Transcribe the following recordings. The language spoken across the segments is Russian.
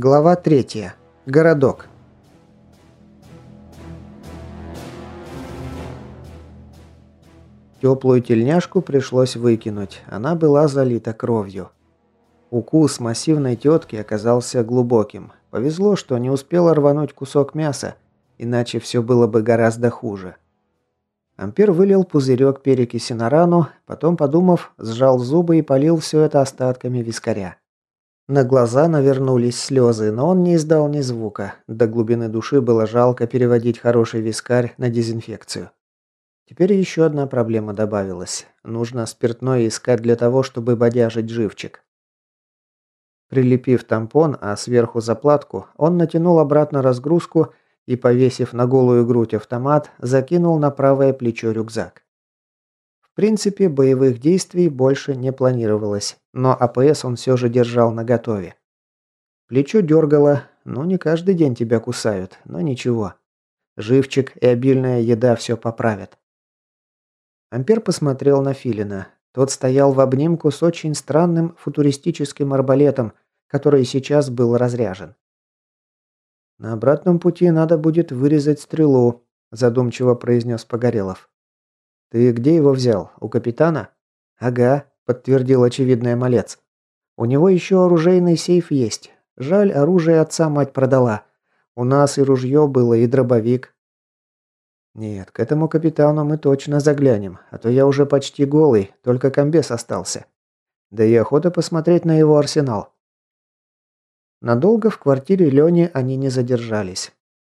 Глава 3. Городок. Теплую тельняшку пришлось выкинуть, она была залита кровью. Укус массивной тетки оказался глубоким. Повезло, что не успела рвануть кусок мяса, иначе все было бы гораздо хуже. Ампер вылил пузырек перекиси на рану, потом, подумав, сжал зубы и полил все это остатками вискаря. На глаза навернулись слезы, но он не издал ни звука. До глубины души было жалко переводить хороший вискарь на дезинфекцию. Теперь еще одна проблема добавилась. Нужно спиртное искать для того, чтобы бодяжить живчик. Прилепив тампон, а сверху заплатку, он натянул обратно разгрузку и, повесив на голую грудь автомат, закинул на правое плечо рюкзак принципе, боевых действий больше не планировалось, но АПС он все же держал наготове. Плечо дергало, ну не каждый день тебя кусают, но ничего. Живчик и обильная еда все поправят. Ампер посмотрел на Филина. Тот стоял в обнимку с очень странным футуристическим арбалетом, который сейчас был разряжен. «На обратном пути надо будет вырезать стрелу», задумчиво произнес Погорелов. «Ты где его взял? У капитана?» «Ага», – подтвердил очевидный малец. «У него еще оружейный сейф есть. Жаль, оружие отца мать продала. У нас и ружье было, и дробовик». «Нет, к этому капитану мы точно заглянем, а то я уже почти голый, только комбез остался. Да и охота посмотреть на его арсенал». Надолго в квартире Лени они не задержались.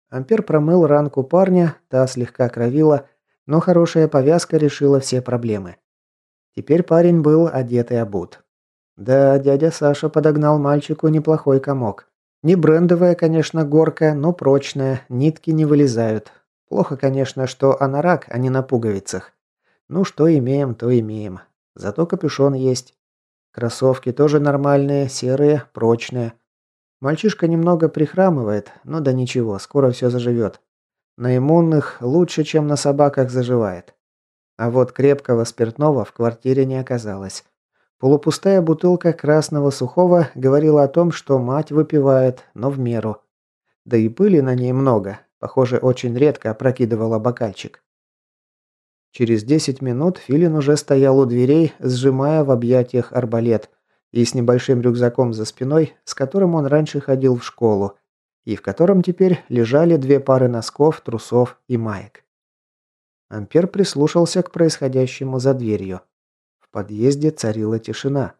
Ампер промыл ранку парня, та слегка кровила, но хорошая повязка решила все проблемы. Теперь парень был одет и обут. Да, дядя Саша подогнал мальчику неплохой комок. Не брендовая, конечно, горка, но прочная, нитки не вылезают. Плохо, конечно, что анорак, а не на пуговицах. Ну, что имеем, то имеем. Зато капюшон есть. Кроссовки тоже нормальные, серые, прочные. Мальчишка немного прихрамывает, но да ничего, скоро все заживет. На иммунных лучше, чем на собаках заживает. А вот крепкого спиртного в квартире не оказалось. Полупустая бутылка красного сухого говорила о том, что мать выпивает, но в меру. Да и пыли на ней много. Похоже, очень редко опрокидывала бокальчик. Через 10 минут Филин уже стоял у дверей, сжимая в объятиях арбалет, и с небольшим рюкзаком за спиной, с которым он раньше ходил в школу, и в котором теперь лежали две пары носков, трусов и маек. Ампер прислушался к происходящему за дверью. В подъезде царила тишина.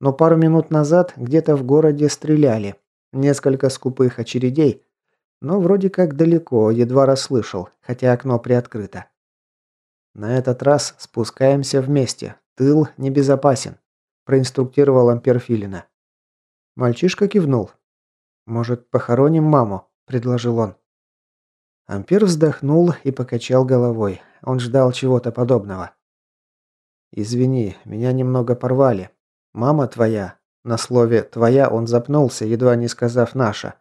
Но пару минут назад где-то в городе стреляли. Несколько скупых очередей. Но вроде как далеко, едва расслышал, хотя окно приоткрыто. На этот раз спускаемся вместе. Тыл небезопасен, проинструктировал Ампер Филина. Мальчишка кивнул. «Может, похороним маму?» – предложил он. Ампер вздохнул и покачал головой. Он ждал чего-то подобного. «Извини, меня немного порвали. Мама твоя...» На слове «твоя» он запнулся, едва не сказав «наша».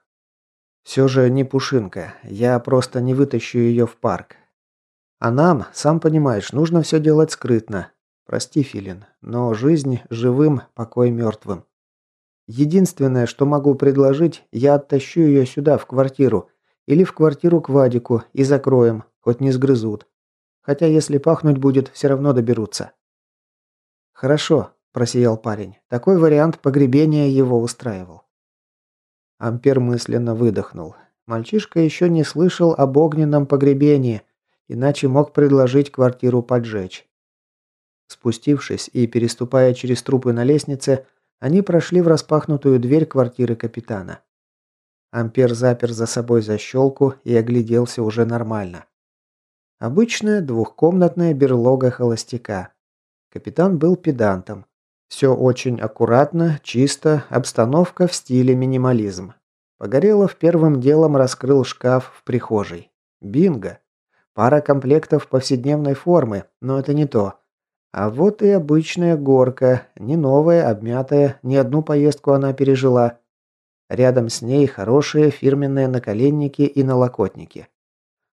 «Все же не пушинка. Я просто не вытащу ее в парк. А нам, сам понимаешь, нужно все делать скрытно. Прости, Филин, но жизнь живым, покой мертвым. Единственное, что могу предложить, я оттащу ее сюда, в квартиру. Или в квартиру к Вадику и закроем, хоть не сгрызут. Хотя если пахнуть будет, все равно доберутся. Хорошо, просиял парень. Такой вариант погребения его устраивал. Ампер мысленно выдохнул. Мальчишка еще не слышал об огненном погребении, иначе мог предложить квартиру поджечь. Спустившись и переступая через трупы на лестнице, они прошли в распахнутую дверь квартиры капитана. Ампер запер за собой защелку и огляделся уже нормально. Обычная двухкомнатная берлога холостяка. Капитан был педантом. Все очень аккуратно, чисто, обстановка в стиле минимализм. Погорелов первым делом раскрыл шкаф в прихожей. Бинго! Пара комплектов повседневной формы, но это не то. А вот и обычная горка, не новая, обмятая, ни одну поездку она пережила. Рядом с ней хорошие фирменные наколенники и налокотники.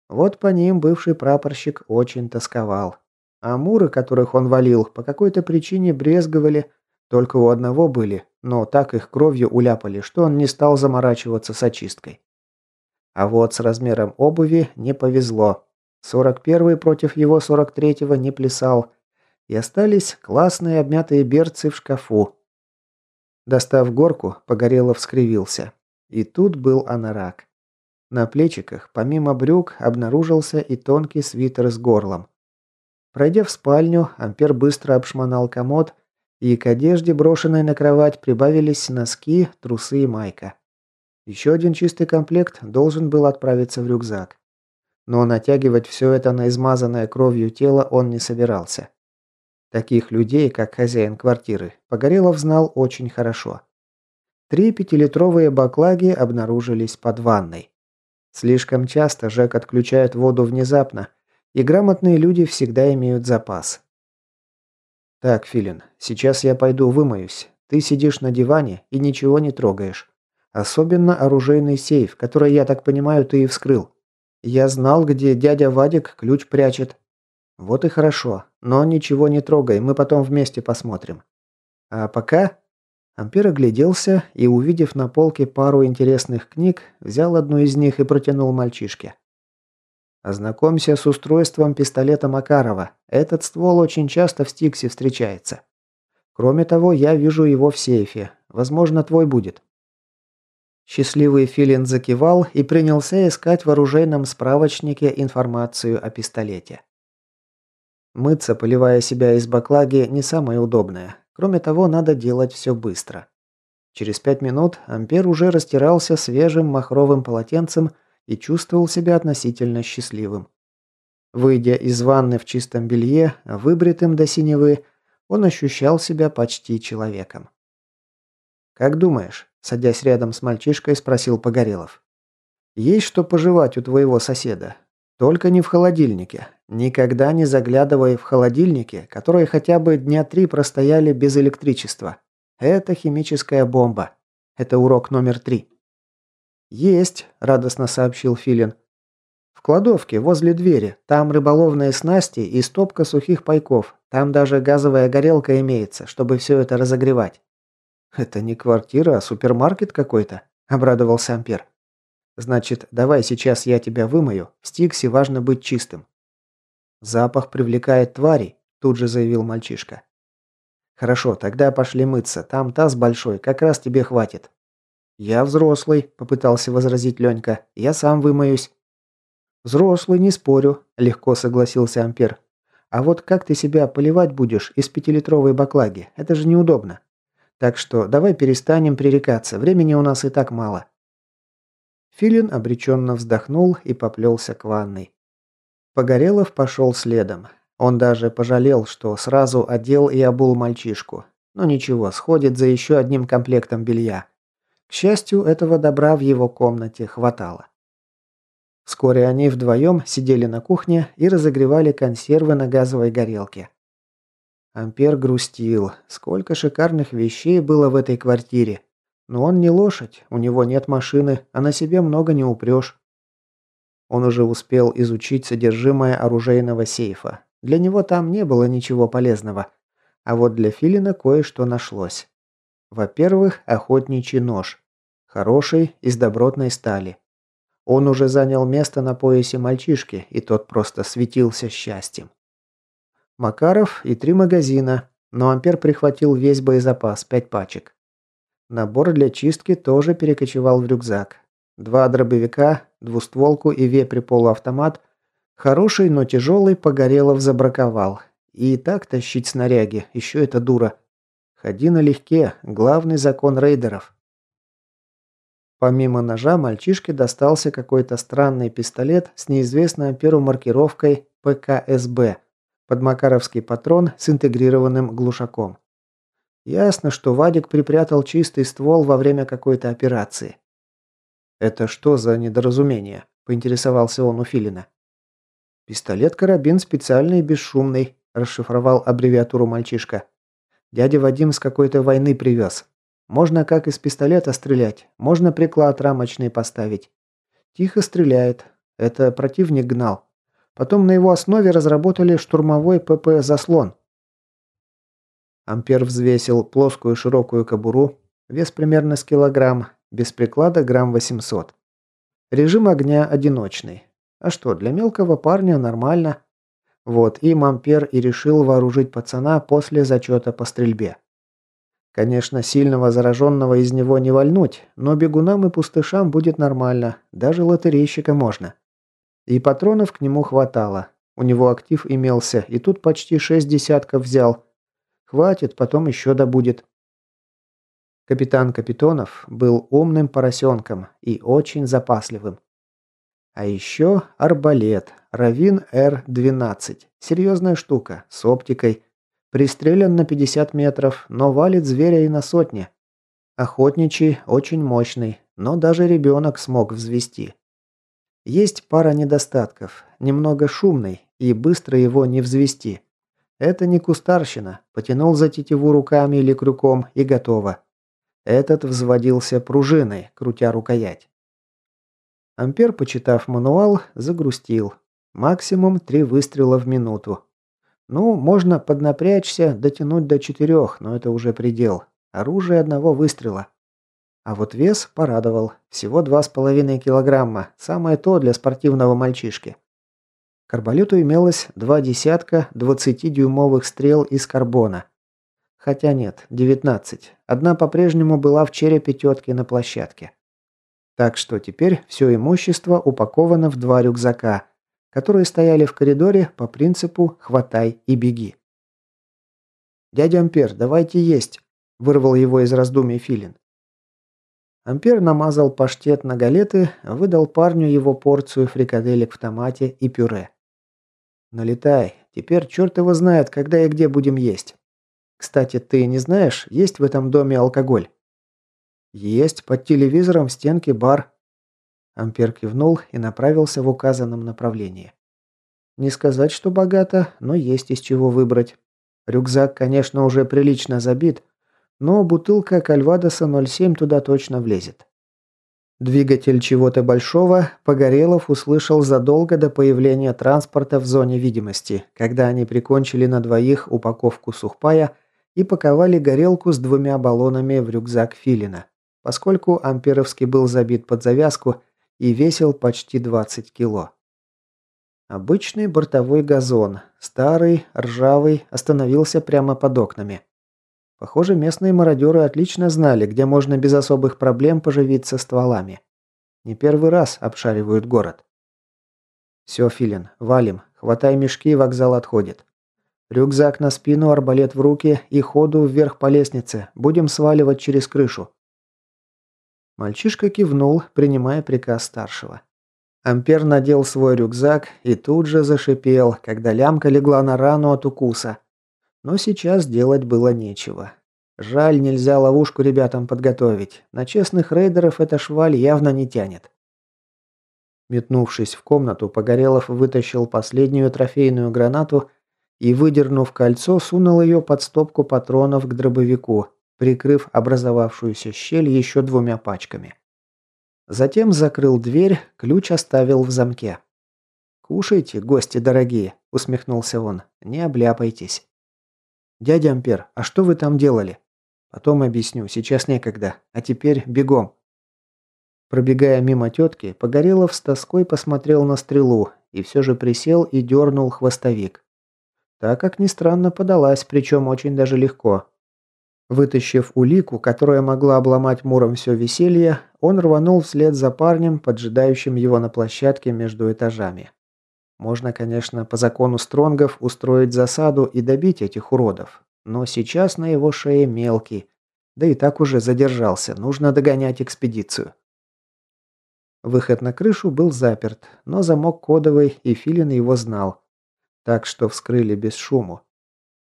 Вот по ним бывший прапорщик очень тосковал. А муры, которых он валил, по какой-то причине брезговали, только у одного были, но так их кровью уляпали, что он не стал заморачиваться с очисткой. А вот с размером обуви не повезло. 41-й против его 43-го не плясал, и остались классные обмятые берцы в шкафу. Достав горку, Погорелов скривился. И тут был анорак. На плечиках, помимо брюк, обнаружился и тонкий свитер с горлом. Пройдя в спальню, Ампер быстро обшмонал комод, и к одежде, брошенной на кровать, прибавились носки, трусы и майка. Еще один чистый комплект должен был отправиться в рюкзак. Но натягивать все это на измазанное кровью тело он не собирался. Таких людей, как хозяин квартиры, Погорелов знал очень хорошо. Три пятилитровые баклаги обнаружились под ванной. Слишком часто Жек отключает воду внезапно, и грамотные люди всегда имеют запас. «Так, Филин, сейчас я пойду вымоюсь. Ты сидишь на диване и ничего не трогаешь. Особенно оружейный сейф, который, я так понимаю, ты и вскрыл. Я знал, где дядя Вадик ключ прячет. Вот и хорошо. Но ничего не трогай, мы потом вместе посмотрим. А пока...» Ампер огляделся и, увидев на полке пару интересных книг, взял одну из них и протянул мальчишке. «Ознакомься с устройством пистолета Макарова. Этот ствол очень часто в Стиксе встречается. Кроме того, я вижу его в сейфе. Возможно, твой будет». Счастливый Филин закивал и принялся искать в оружейном справочнике информацию о пистолете. Мыться, поливая себя из баклаги, не самое удобное. Кроме того, надо делать все быстро. Через пять минут Ампер уже растирался свежим махровым полотенцем и чувствовал себя относительно счастливым. Выйдя из ванны в чистом белье, выбритым до синевы, он ощущал себя почти человеком. «Как думаешь?» – садясь рядом с мальчишкой, спросил Погорелов. «Есть что пожевать у твоего соседа? Только не в холодильнике. Никогда не заглядывай в холодильники, которые хотя бы дня три простояли без электричества. Это химическая бомба. Это урок номер три. «Есть», – радостно сообщил Филин. «В кладовке, возле двери. Там рыболовные снасти и стопка сухих пайков. Там даже газовая горелка имеется, чтобы все это разогревать». «Это не квартира, а супермаркет какой-то», – обрадовался Ампер. Значит, давай сейчас я тебя вымою. В Стиксе важно быть чистым. Запах привлекает тварей, тут же заявил мальчишка. Хорошо, тогда пошли мыться. Там таз большой, как раз тебе хватит. Я взрослый, попытался возразить Ленька. Я сам вымоюсь. Взрослый, не спорю, легко согласился Ампер. А вот как ты себя поливать будешь из пятилитровой баклаги? Это же неудобно. Так что давай перестанем пререкаться. Времени у нас и так мало. Филин обреченно вздохнул и поплелся к ванной. Погорелов пошел следом. Он даже пожалел, что сразу одел и обул мальчишку. Но ничего, сходит за еще одним комплектом белья. К счастью, этого добра в его комнате хватало. Вскоре они вдвоем сидели на кухне и разогревали консервы на газовой горелке. Ампер грустил. Сколько шикарных вещей было в этой квартире. Но он не лошадь, у него нет машины, а на себе много не упрешь. Он уже успел изучить содержимое оружейного сейфа. Для него там не было ничего полезного. А вот для Филина кое-что нашлось. Во-первых, охотничий нож. Хороший, из добротной стали. Он уже занял место на поясе мальчишки, и тот просто светился счастьем. Макаров и три магазина, но Ампер прихватил весь боезапас, пять пачек. Набор для чистки тоже перекочевал в рюкзак. Два дробовика, двустволку и вепри-полуавтомат. Хороший, но тяжелый Погорелов забраковал. И так тащить снаряги, еще это дура. Ходи налегке, главный закон рейдеров. Помимо ножа мальчишке достался какой-то странный пистолет с неизвестной амперу маркировкой ПКСБ под макаровский патрон с интегрированным глушаком. Ясно, что Вадик припрятал чистый ствол во время какой-то операции. «Это что за недоразумение?» – поинтересовался он у Филина. «Пистолет-карабин специальный и бесшумный», – расшифровал аббревиатуру мальчишка. «Дядя Вадим с какой-то войны привез. Можно как из пистолета стрелять, можно приклад рамочный поставить. Тихо стреляет. Это противник гнал. Потом на его основе разработали штурмовой ПП-заслон. Ампер взвесил плоскую широкую кобуру, вес примерно с килограмм, без приклада грамм 800. Режим огня одиночный. А что, для мелкого парня нормально. Вот, им Ампер и решил вооружить пацана после зачета по стрельбе. Конечно, сильного зараженного из него не вольнуть, но бегунам и пустышам будет нормально, даже лотерейщика можно. И патронов к нему хватало. У него актив имелся, и тут почти шесть десятков взял. Хватит, потом еще добудет. Капитан Капитонов был умным поросенком и очень запасливым. А еще арбалет, Равин Р-12. Серьезная штука, с оптикой. Пристрелен на 50 метров, но валит зверя и на сотни. Охотничий, очень мощный, но даже ребенок смог взвести. Есть пара недостатков. Немного шумный, и быстро его не взвести. Это не кустарщина. Потянул за тетиву руками или крюком и готово. Этот взводился пружиной, крутя рукоять. Ампер, почитав мануал, загрустил. Максимум три выстрела в минуту. Ну, можно поднапрячься, дотянуть до четырех, но это уже предел. Оружие одного выстрела. А вот вес порадовал. Всего два с половиной килограмма. Самое то для спортивного мальчишки. К арбалету имелось два десятка 20-дюймовых стрел из карбона. Хотя нет, 19. Одна по-прежнему была в черепе тетки на площадке. Так что теперь все имущество упаковано в два рюкзака, которые стояли в коридоре по принципу «хватай и беги». «Дядя Ампер, давайте есть», – вырвал его из раздумий Филин. Ампер намазал паштет на галеты, выдал парню его порцию фрикаделек в томате и пюре. «Налетай. Теперь черт его знает, когда и где будем есть. Кстати, ты не знаешь, есть в этом доме алкоголь?» «Есть. Под телевизором в стенке бар. Ампер кивнул и направился в указанном направлении. Не сказать, что богато, но есть из чего выбрать. Рюкзак, конечно, уже прилично забит, но бутылка Кальвадоса 07 туда точно влезет. Двигатель чего-то большого Погорелов услышал задолго до появления транспорта в зоне видимости, когда они прикончили на двоих упаковку сухпая и паковали горелку с двумя баллонами в рюкзак Филина. Поскольку Амперовский был забит под завязку, и весил почти 20 кило. Обычный бортовой газон, старый, ржавый, остановился прямо под окнами. Похоже, местные мародеры отлично знали, где можно без особых проблем поживиться стволами. Не первый раз обшаривают город. «Все, Филин, валим. Хватай мешки, вокзал отходит. Рюкзак на спину, арбалет в руки и ходу вверх по лестнице. Будем сваливать через крышу». Мальчишка кивнул, принимая приказ старшего. Ампер надел свой рюкзак и тут же зашипел, когда лямка легла на рану от укуса. Но сейчас делать было нечего. Жаль, нельзя ловушку ребятам подготовить. На честных рейдеров эта шваль явно не тянет. Метнувшись в комнату, Погорелов вытащил последнюю трофейную гранату и, выдернув кольцо, сунул ее под стопку патронов к дробовику, прикрыв образовавшуюся щель еще двумя пачками. Затем закрыл дверь, ключ оставил в замке. «Кушайте, гости дорогие», – усмехнулся он. «Не обляпайтесь». «Дядя Ампер, а что вы там делали?» «Потом объясню, сейчас некогда. А теперь бегом». Пробегая мимо тетки, Погорелов с тоской посмотрел на стрелу и все же присел и дернул хвостовик. Так, как ни странно, подалась, причем очень даже легко. Вытащив улику, которая могла обломать Муром все веселье, он рванул вслед за парнем, поджидающим его на площадке между этажами. Можно, конечно, по закону Стронгов устроить засаду и добить этих уродов, но сейчас на его шее мелкий, да и так уже задержался, нужно догонять экспедицию. Выход на крышу был заперт, но замок кодовый, и Филин его знал. Так что вскрыли без шуму.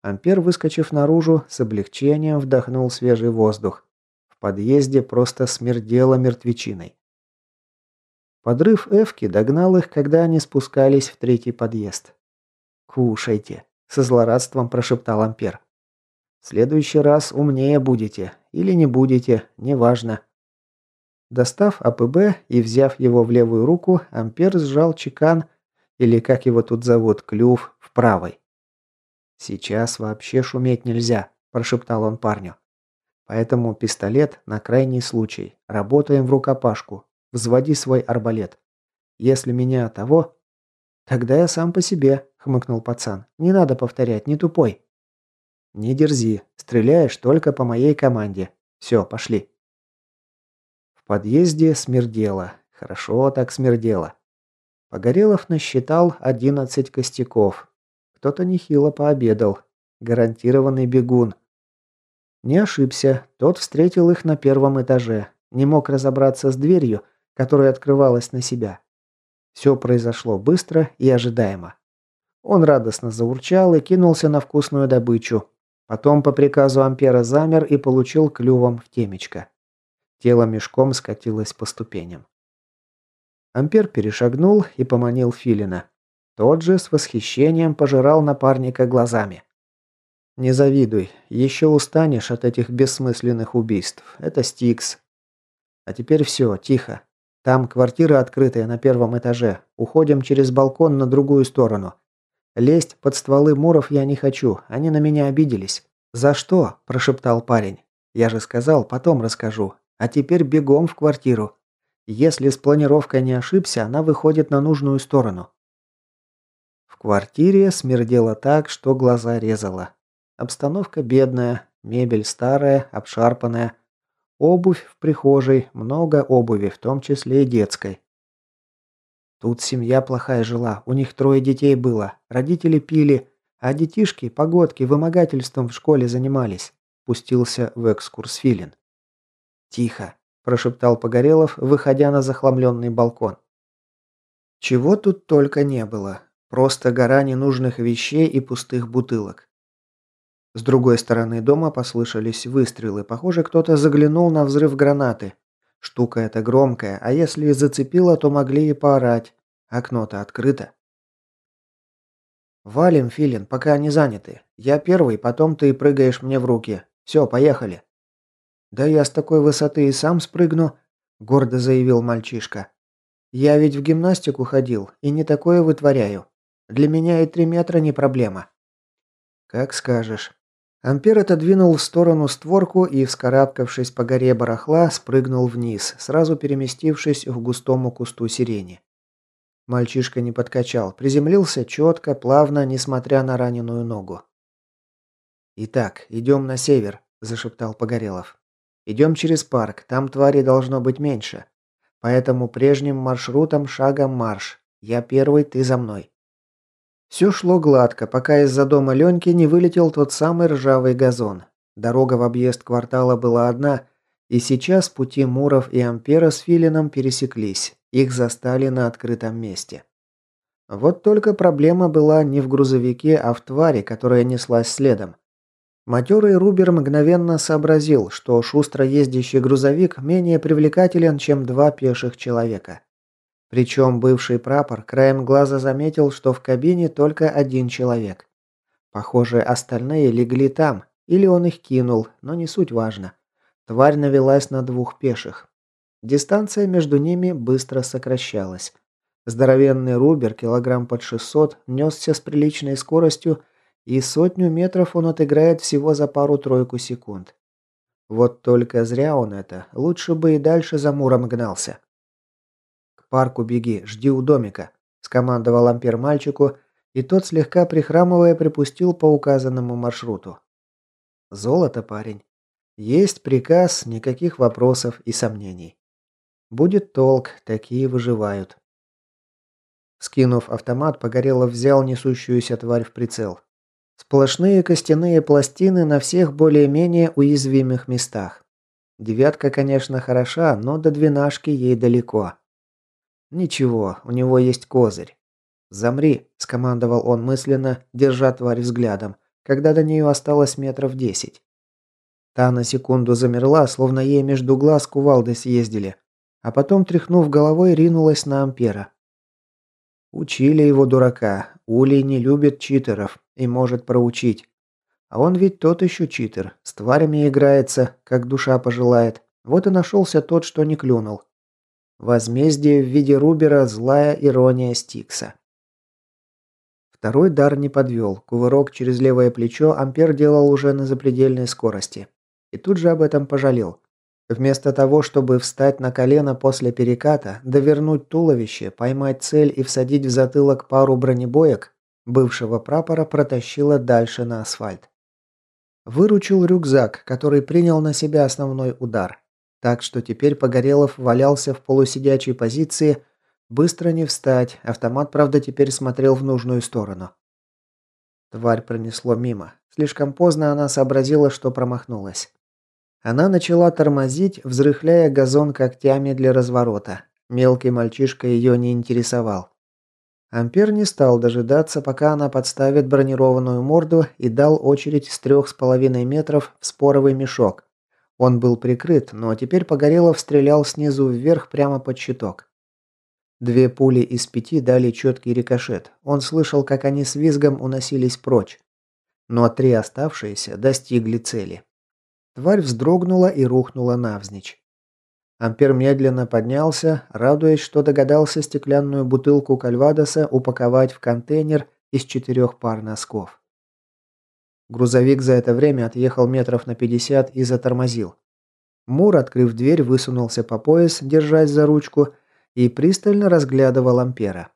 Ампер, выскочив наружу, с облегчением вдохнул свежий воздух. В подъезде просто смердело мертвечиной. Подрыв Эвки догнал их, когда они спускались в третий подъезд. «Кушайте», – со злорадством прошептал Ампер. «В следующий раз умнее будете. Или не будете, неважно». Достав АПБ и взяв его в левую руку, Ампер сжал чекан, или как его тут зовут, клюв, в правой. «Сейчас вообще шуметь нельзя», – прошептал он парню. Поэтому пистолет на крайний случай. Работаем в рукопашку. Взводи свой арбалет. Если меня того... Тогда я сам по себе, хмыкнул пацан. Не надо повторять, не тупой. Не дерзи. Стреляешь только по моей команде. Все, пошли. В подъезде смердело. Хорошо так смердело. Погорелов насчитал 11 костяков. Кто-то нехило пообедал. Гарантированный бегун. Не ошибся, тот встретил их на первом этаже. Не мог разобраться с дверью, которая открывалась на себя. Все произошло быстро и ожидаемо. Он радостно заурчал и кинулся на вкусную добычу. Потом по приказу Ампера замер и получил клювом в темечко. Тело мешком скатилось по ступеням. Ампер перешагнул и поманил Филина. Тот же с восхищением пожирал напарника глазами. «Не завидуй. Еще устанешь от этих бессмысленных убийств. Это Стикс. А теперь все, тихо. Там квартира открытая на первом этаже. Уходим через балкон на другую сторону. Лезть под стволы муров я не хочу. Они на меня обиделись». «За что?» – прошептал парень. «Я же сказал, потом расскажу. А теперь бегом в квартиру. Если с планировкой не ошибся, она выходит на нужную сторону. В квартире смердело так, что глаза резало. Обстановка бедная, мебель старая, обшарпанная. Обувь в прихожей, много обуви, в том числе и детской. Тут семья плохая жила, у них трое детей было, родители пили, а детишки погодки вымогательством в школе занимались. Пустился в экскурс Филин. Тихо, прошептал Погорелов, выходя на захламленный балкон. Чего тут только не было. Просто гора ненужных вещей и пустых бутылок. С другой стороны дома послышались выстрелы. Похоже, кто-то заглянул на взрыв гранаты. Штука эта громкая, а если и зацепила, то могли и поорать. Окно-то открыто. «Валим, Филин, пока они заняты. Я первый, потом ты прыгаешь мне в руки. Все, поехали». «Да я с такой высоты и сам спрыгну», – гордо заявил мальчишка. «Я ведь в гимнастику ходил и не такое вытворяю. Для меня и три метра не проблема». «Как скажешь». Ампер отодвинул в сторону створку и, вскарабкавшись по горе барахла, спрыгнул вниз, сразу переместившись в густому кусту сирени. Мальчишка не подкачал, приземлился четко, плавно, несмотря на раненую ногу. «Итак, идем на север», – зашептал Погорелов. Идем через парк, там тварей должно быть меньше. Поэтому прежним маршрутом шагом марш. Я первый, ты за мной. Все шло гладко, пока из-за дома Леньки не вылетел тот самый ржавый газон. Дорога в объезд квартала была одна, и сейчас пути Муров и Ампера с Филином пересеклись. Их застали на открытом месте. Вот только проблема была не в грузовике, а в твари, которая неслась следом. Матерый Рубер мгновенно сообразил, что шустро ездящий грузовик менее привлекателен, чем два пеших человека. Причем бывший прапор краем глаза заметил, что в кабине только один человек. Похоже, остальные легли там, или он их кинул, но не суть важно. Тварь навелась на двух пеших. Дистанция между ними быстро сокращалась. Здоровенный Рубер, килограмм под 600, несся с приличной скоростью, и сотню метров он отыграет всего за пару-тройку секунд. Вот только зря он это. Лучше бы и дальше за Муром гнался. «К парку беги, жди у домика», – скомандовал Ампер мальчику, и тот, слегка прихрамывая, припустил по указанному маршруту. «Золото, парень. Есть приказ, никаких вопросов и сомнений. Будет толк, такие выживают». Скинув автомат, Погорелов взял несущуюся тварь в прицел. Сплошные костяные пластины на всех более-менее уязвимых местах. Девятка, конечно, хороша, но до двенашки ей далеко. Ничего, у него есть козырь. «Замри», – скомандовал он мысленно, держа тварь взглядом, когда до нее осталось метров десять. Та на секунду замерла, словно ей между глаз кувалды съездили, а потом, тряхнув головой, ринулась на Ампера. Учили его дурака. Улей не любит читеров и может проучить. А он ведь тот еще читер. С тварями играется, как душа пожелает. Вот и нашелся тот, что не клюнул. Возмездие в виде Рубера – злая ирония Стикса. Второй дар не подвел. Кувырок через левое плечо Ампер делал уже на запредельной скорости. И тут же об этом пожалел. Вместо того, чтобы встать на колено после переката, довернуть туловище, поймать цель и всадить в затылок пару бронебоек, бывшего прапора протащило дальше на асфальт. Выручил рюкзак, который принял на себя основной удар. Так что теперь Погорелов валялся в полусидячей позиции, быстро не встать, автомат, правда, теперь смотрел в нужную сторону. Тварь пронесло мимо. Слишком поздно она сообразила, что промахнулась. Она начала тормозить, взрыхляя газон когтями для разворота. Мелкий мальчишка ее не интересовал. Ампер не стал дожидаться, пока она подставит бронированную морду и дал очередь с трех с половиной метров в споровый мешок. Он был прикрыт, но теперь Погорелов стрелял снизу вверх прямо под щиток. Две пули из пяти дали четкий рикошет. Он слышал, как они с визгом уносились прочь. Но три оставшиеся достигли цели. Тварь вздрогнула и рухнула навзничь. Ампер медленно поднялся, радуясь, что догадался стеклянную бутылку кальвадоса упаковать в контейнер из четырех пар носков. Грузовик за это время отъехал метров на 50 и затормозил. Мур, открыв дверь, высунулся по пояс, держась за ручку, и пристально разглядывал Ампера.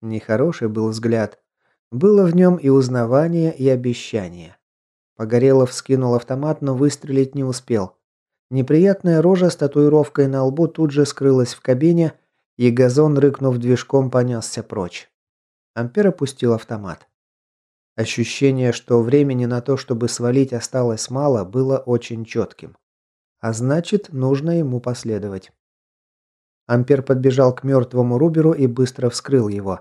Нехороший был взгляд. Было в нем и узнавание, и обещание. Погорелов скинул автомат, но выстрелить не успел. Неприятная рожа с татуировкой на лбу тут же скрылась в кабине, и газон, рыкнув движком, понесся прочь. Ампер опустил автомат. Ощущение, что времени на то, чтобы свалить, осталось мало, было очень четким. А значит, нужно ему последовать. Ампер подбежал к мертвому Руберу и быстро вскрыл его.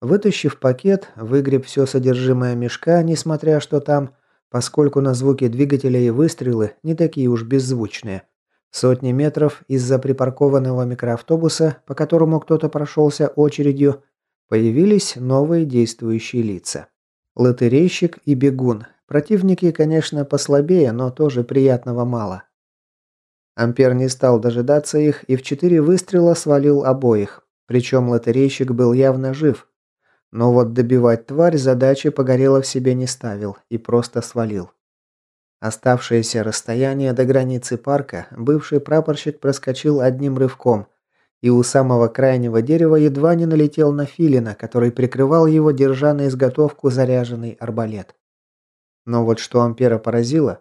Вытащив пакет, выгреб все содержимое мешка, несмотря что там, поскольку на звуки двигателя и выстрелы не такие уж беззвучные. Сотни метров из-за припаркованного микроавтобуса, по которому кто-то прошелся очередью, появились новые действующие лица. Лотерейщик и бегун. Противники, конечно, послабее, но тоже приятного мало. Ампер не стал дожидаться их и в четыре выстрела свалил обоих. Причем лотерейщик был явно жив, но вот добивать тварь задачи Погорелов себе не ставил и просто свалил. Оставшееся расстояние до границы парка бывший прапорщик проскочил одним рывком и у самого крайнего дерева едва не налетел на филина, который прикрывал его, держа на изготовку заряженный арбалет. Но вот что Ампера поразило,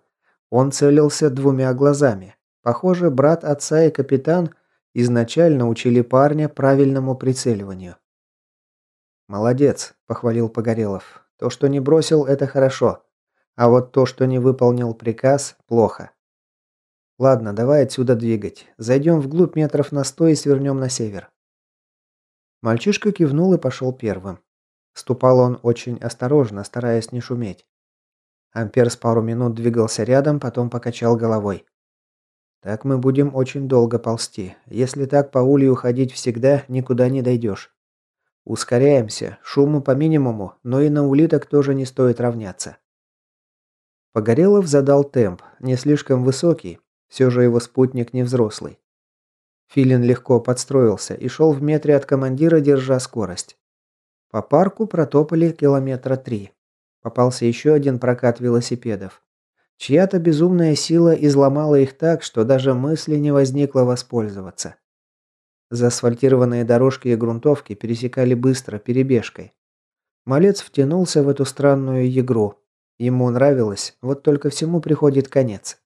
он целился двумя глазами. Похоже, брат отца и капитан изначально учили парня правильному прицеливанию. «Молодец», – похвалил Погорелов. «То, что не бросил, это хорошо. А вот то, что не выполнил приказ, плохо. Ладно, давай отсюда двигать. Зайдем вглубь метров на сто и свернем на север». Мальчишка кивнул и пошел первым. Ступал он очень осторожно, стараясь не шуметь. Ампер с пару минут двигался рядом, потом покачал головой. «Так мы будем очень долго ползти. Если так по улью ходить всегда, никуда не дойдешь. Ускоряемся, шуму по минимуму, но и на улиток тоже не стоит равняться. Погорелов задал темп, не слишком высокий, все же его спутник не взрослый. Филин легко подстроился и шел в метре от командира, держа скорость. По парку протопали километра три. Попался еще один прокат велосипедов. Чья-то безумная сила изломала их так, что даже мысли не возникло воспользоваться. Заасфальтированные дорожки и грунтовки пересекали быстро, перебежкой. Малец втянулся в эту странную игру. Ему нравилось, вот только всему приходит конец.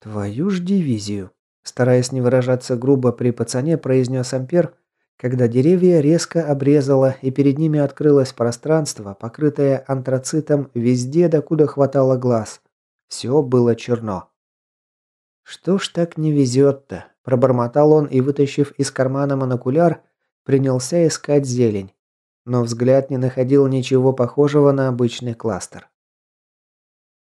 «Твою ж дивизию!» Стараясь не выражаться грубо при пацане, произнес Ампер, когда деревья резко обрезало и перед ними открылось пространство, покрытое антрацитом везде, докуда хватало глаз. Все было черно. «Что ж так не везет-то?» Пробормотал он и, вытащив из кармана монокуляр, принялся искать зелень. Но взгляд не находил ничего похожего на обычный кластер.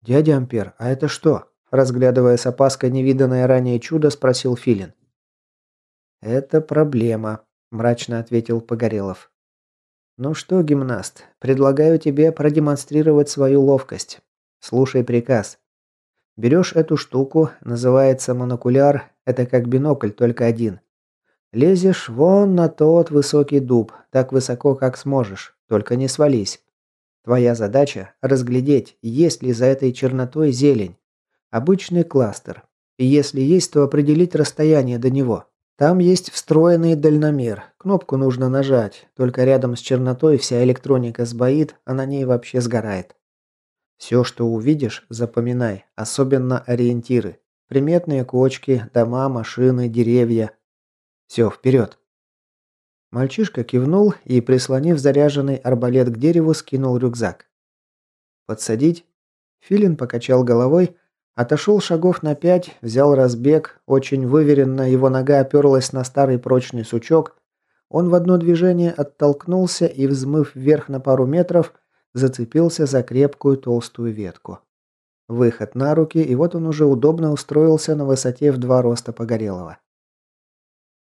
«Дядя Ампер, а это что?» Разглядывая с опаской невиданное ранее чудо, спросил Филин. «Это проблема», – мрачно ответил Погорелов. «Ну что, гимнаст, предлагаю тебе продемонстрировать свою ловкость. Слушай приказ. Берешь эту штуку, называется монокуляр, это как бинокль, только один. Лезешь вон на тот высокий дуб, так высоко, как сможешь, только не свались. Твоя задача – разглядеть, есть ли за этой чернотой зелень. Обычный кластер. И если есть, то определить расстояние до него. Там есть встроенный дальномер. Кнопку нужно нажать. Только рядом с чернотой вся электроника сбоит, а на ней вообще сгорает. Все, что увидишь, запоминай, особенно ориентиры. Приметные кочки, дома, машины, деревья. Все, вперед. Мальчишка кивнул и, прислонив заряженный арбалет к дереву, скинул рюкзак. «Подсадить?» Филин покачал головой, отошел шагов на пять, взял разбег, очень выверенно его нога оперлась на старый прочный сучок, он в одно движение оттолкнулся и, взмыв вверх на пару метров, зацепился за крепкую толстую ветку. Выход на руки, и вот он уже удобно устроился на высоте в два роста Погорелого.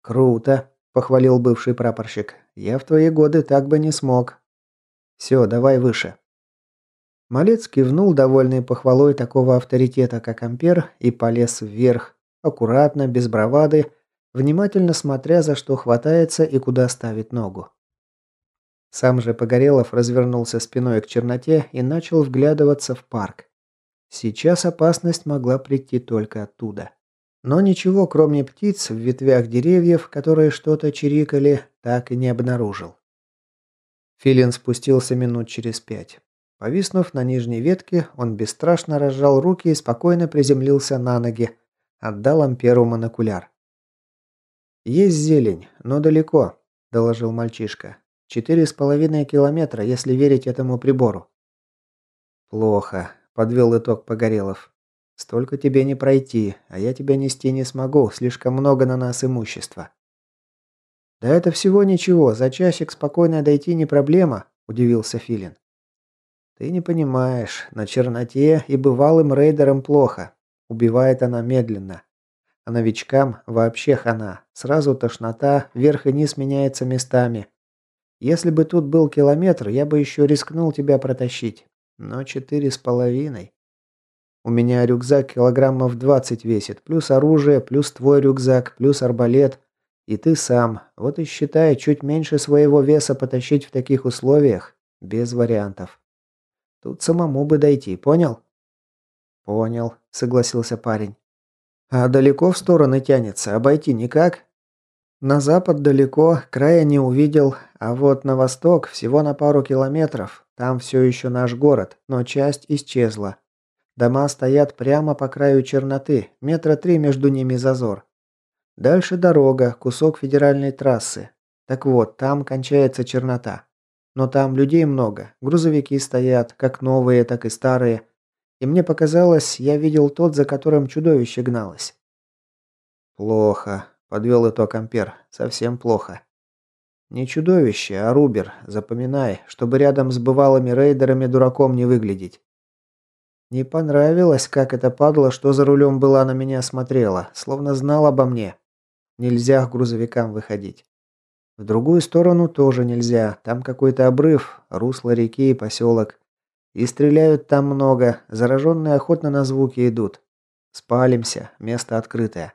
«Круто!» похвалил бывший прапорщик. Я в твои годы так бы не смог. Все, давай выше. Малец кивнул, довольный похвалой такого авторитета, как Ампер, и полез вверх, аккуратно, без бравады, внимательно смотря, за что хватается и куда ставит ногу. Сам же Погорелов развернулся спиной к черноте и начал вглядываться в парк. Сейчас опасность могла прийти только оттуда. Но ничего, кроме птиц в ветвях деревьев, которые что-то чирикали, так и не обнаружил. Филин спустился минут через пять. Повиснув на нижней ветке, он бесстрашно разжал руки и спокойно приземлился на ноги. Отдал Амперу монокуляр. «Есть зелень, но далеко», – доложил мальчишка. «Четыре с половиной километра, если верить этому прибору». «Плохо», – подвел итог Погорелов. Столько тебе не пройти, а я тебя нести не смогу, слишком много на нас имущества». «Да это всего ничего, за часик спокойно дойти не проблема», – удивился Филин. «Ты не понимаешь, на черноте и бывалым рейдерам плохо. Убивает она медленно. А новичкам вообще хана. Сразу тошнота, вверх и низ меняется местами. Если бы тут был километр, я бы еще рискнул тебя протащить. Но четыре с половиной. У меня рюкзак килограммов 20 весит, плюс оружие, плюс твой рюкзак, плюс арбалет. И ты сам. Вот и считай, чуть меньше своего веса потащить в таких условиях. Без вариантов. Тут самому бы дойти, понял? Понял, согласился парень. А далеко в стороны тянется, обойти никак? На запад далеко, края не увидел, а вот на восток всего на пару километров. Там все еще наш город, но часть исчезла. Дома стоят прямо по краю черноты, метра три между ними зазор. Дальше дорога, кусок федеральной трассы. Так вот, там кончается чернота. Но там людей много, грузовики стоят, как новые, так и старые. И мне показалось, я видел тот, за которым чудовище гналось. Плохо, подвел итог Ампер. Совсем плохо. Не чудовище, а Рубер, запоминай, чтобы рядом с бывалыми рейдерами дураком не выглядеть. Не понравилось, как эта падла, что за рулем была, на меня смотрела, словно знала обо мне. Нельзя к грузовикам выходить. В другую сторону тоже нельзя, там какой-то обрыв, русло реки и поселок. И стреляют там много, зараженные охотно на звуки идут. Спалимся, место открытое.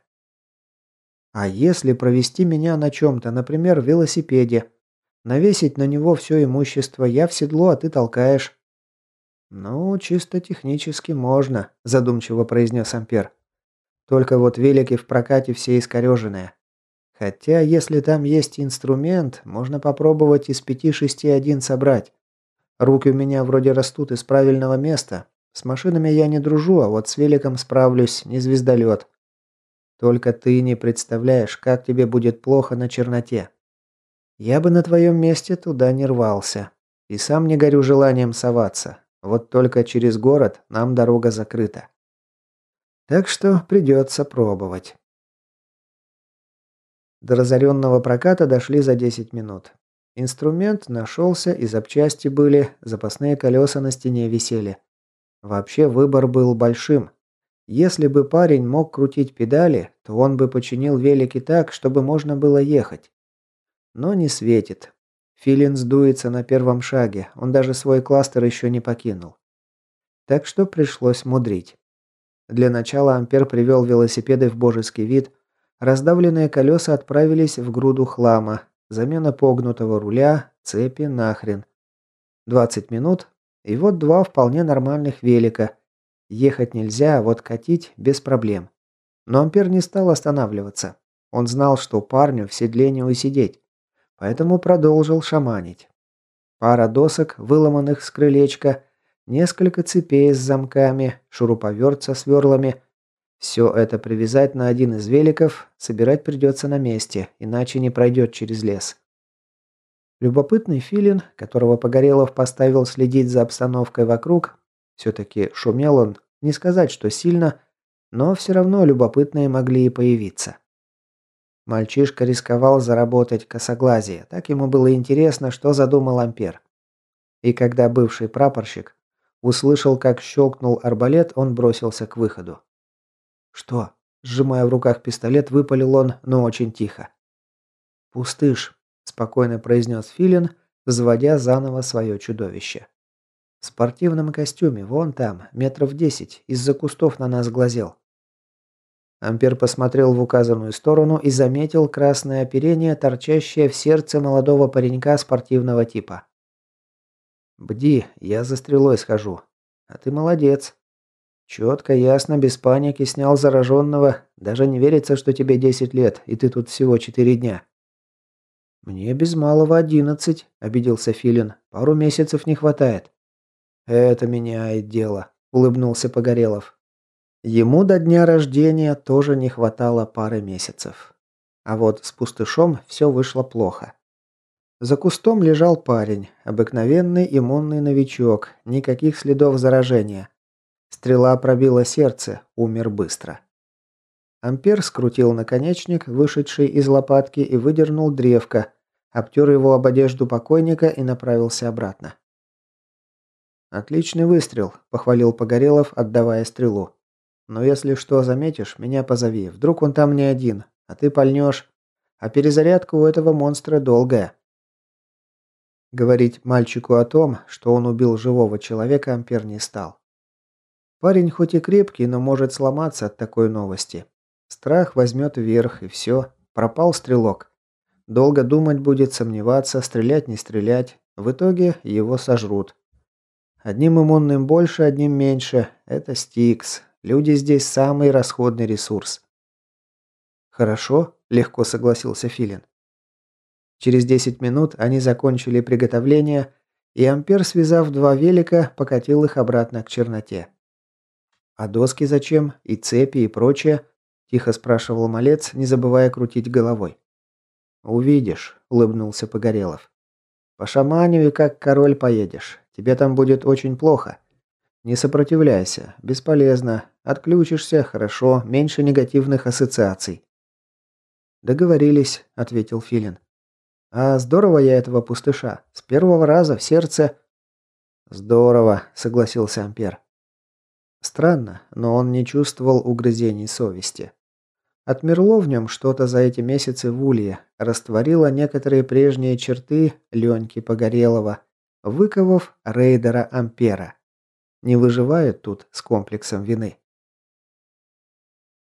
А если провести меня на чем-то, например, велосипеде? Навесить на него все имущество, я в седло, а ты толкаешь. «Ну, чисто технически можно», – задумчиво произнес Ампер. «Только вот велики в прокате все искореженные. Хотя, если там есть инструмент, можно попробовать из пяти-шести один собрать. Руки у меня вроде растут из правильного места. С машинами я не дружу, а вот с великом справлюсь, не звездолет. Только ты не представляешь, как тебе будет плохо на черноте. Я бы на твоем месте туда не рвался. И сам не горю желанием соваться. Вот только через город нам дорога закрыта. Так что придется пробовать. До разоренного проката дошли за 10 минут. Инструмент нашелся, и запчасти были, запасные колеса на стене висели. Вообще выбор был большим. Если бы парень мог крутить педали, то он бы починил велики так, чтобы можно было ехать. Но не светит. Филин сдуется на первом шаге, он даже свой кластер еще не покинул. Так что пришлось мудрить. Для начала Ампер привел велосипеды в божеский вид, раздавленные колеса отправились в груду хлама, замена погнутого руля, цепи нахрен. 20 минут, и вот два вполне нормальных велика. Ехать нельзя, а вот катить без проблем. Но Ампер не стал останавливаться. Он знал, что парню в седле не усидеть, поэтому продолжил шаманить. Пара досок, выломанных с крылечка, несколько цепей с замками, шуруповерт со сверлами. Все это привязать на один из великов, собирать придется на месте, иначе не пройдет через лес. Любопытный филин, которого Погорелов поставил следить за обстановкой вокруг, все-таки шумел он, не сказать, что сильно, но все равно любопытные могли и появиться. Мальчишка рисковал заработать косоглазие, так ему было интересно, что задумал Ампер. И когда бывший прапорщик услышал, как щелкнул арбалет, он бросился к выходу. «Что?» – сжимая в руках пистолет, выпалил он, но очень тихо. «Пустыш», – спокойно произнес Филин, взводя заново свое чудовище. В спортивном костюме, вон там, метров десять, из-за кустов на нас глазел. Ампер посмотрел в указанную сторону и заметил красное оперение, торчащее в сердце молодого паренька спортивного типа. «Бди, я за стрелой схожу. А ты молодец. Четко, ясно, без паники снял зараженного. Даже не верится, что тебе 10 лет, и ты тут всего 4 дня». «Мне без малого одиннадцать», – обиделся Филин. «Пару месяцев не хватает». «Это меняет дело», – улыбнулся Погорелов. Ему до дня рождения тоже не хватало пары месяцев. А вот с пустышом все вышло плохо. За кустом лежал парень, обыкновенный иммунный новичок, никаких следов заражения. Стрела пробила сердце, умер быстро. Ампер скрутил наконечник, вышедший из лопатки, и выдернул древко, обтер его об одежду покойника и направился обратно. «Отличный выстрел», – похвалил Погорелов, отдавая стрелу. «Но если что заметишь, меня позови. Вдруг он там не один, а ты пальнешь. А перезарядка у этого монстра долгая». Говорить мальчику о том, что он убил живого человека, Ампер не стал. Парень хоть и крепкий, но может сломаться от такой новости. Страх возьмет вверх, и все. Пропал стрелок. Долго думать будет, сомневаться, стрелять не стрелять. В итоге его сожрут. Одним иммунным больше, одним меньше. Это Стикс. Люди здесь самый расходный ресурс. Хорошо, легко согласился Филин. Через 10 минут они закончили приготовление, и Ампер, связав два велика, покатил их обратно к черноте. «А доски зачем? И цепи, и прочее?» – тихо спрашивал малец, не забывая крутить головой. «Увидишь», – улыбнулся Погорелов. «По шаманию как король поедешь. Тебе там будет очень плохо. Не сопротивляйся. Бесполезно. Отключишься, хорошо. Меньше негативных ассоциаций. Договорились, ответил Филин. А здорово я этого пустыша. С первого раза в сердце... Здорово, согласился Ампер. Странно, но он не чувствовал угрызений совести. Отмерло в нем что-то за эти месяцы в улье, растворило некоторые прежние черты Леньки Погорелова, выковав рейдера Ампера. Не выживает тут с комплексом вины.